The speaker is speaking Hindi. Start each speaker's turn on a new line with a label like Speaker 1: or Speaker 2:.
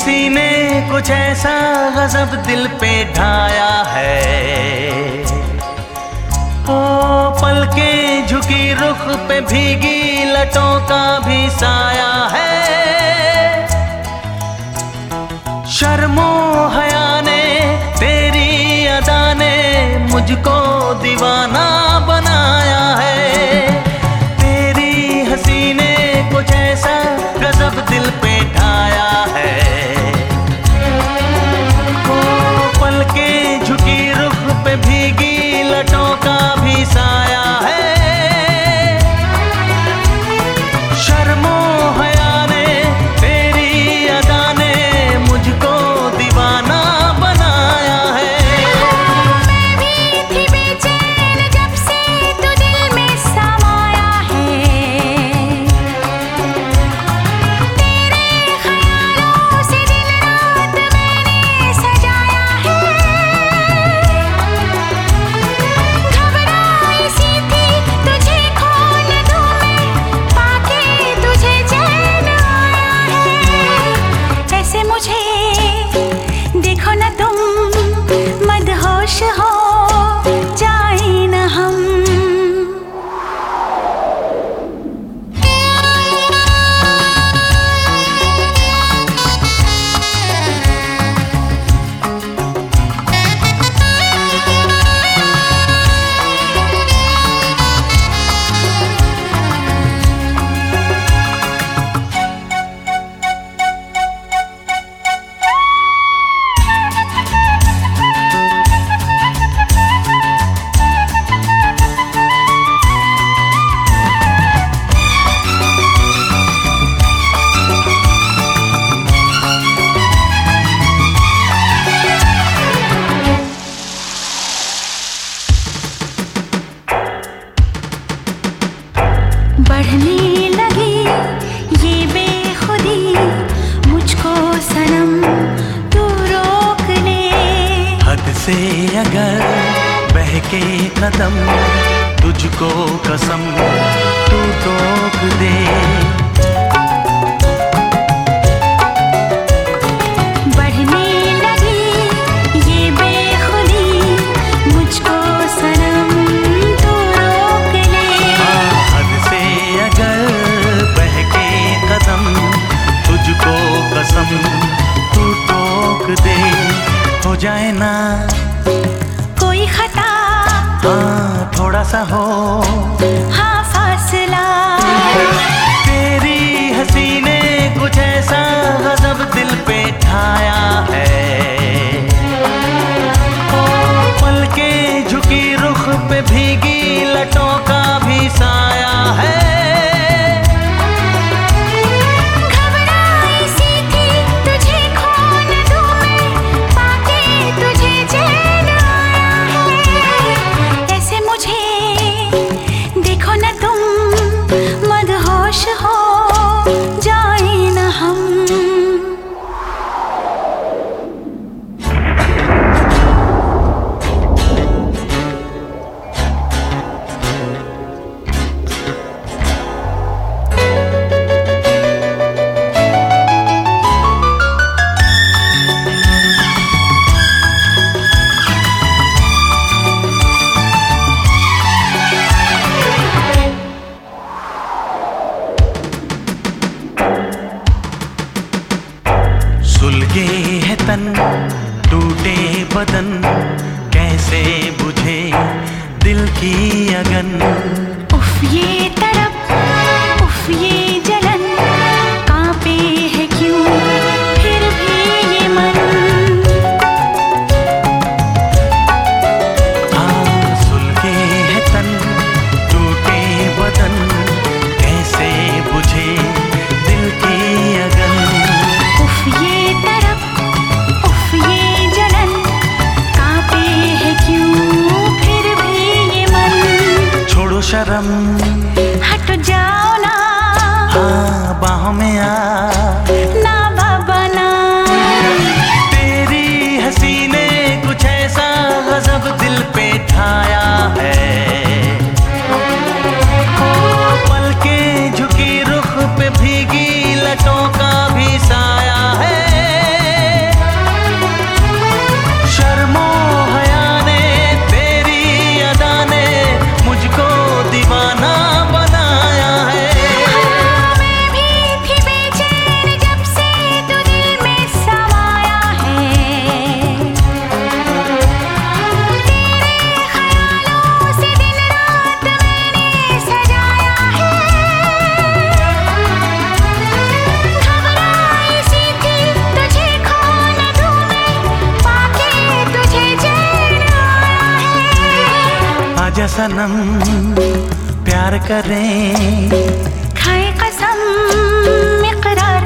Speaker 1: किसी ने कुछ ऐसा गजब दिल पे ढाया है। ओ पल के झुकी रुख पे भीगी लटों का भी साया है। शर्मो हया ने तेरी अदा ने मुझको दीवाना बनाया है। के कदम तुझको कसम तू टोक दे। सा हो टूटे बदन कैसे बुझे दिल की अगन।
Speaker 2: उफ ये तरफ़ उफ ये
Speaker 1: में आ आजा सनम प्यार करें।
Speaker 2: खाए कसम इकरार